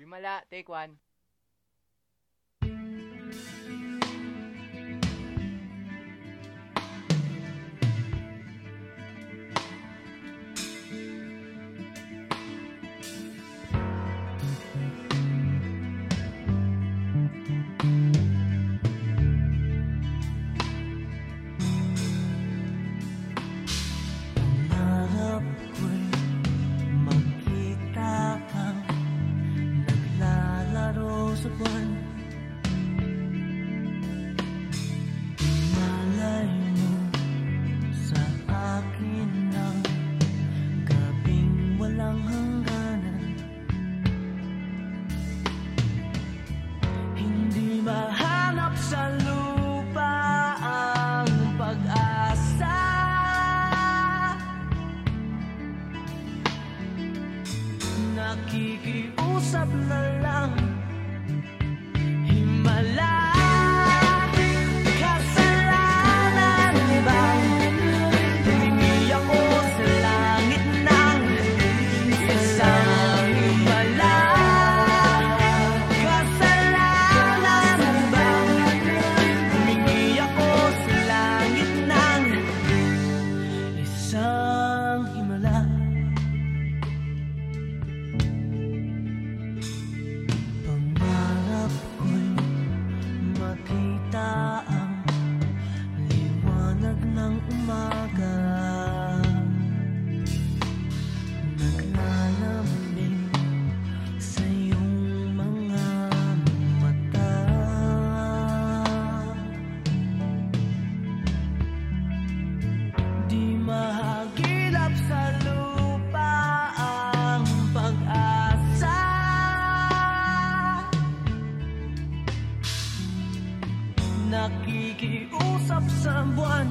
Himala, take one. Nakikiusap sa buwan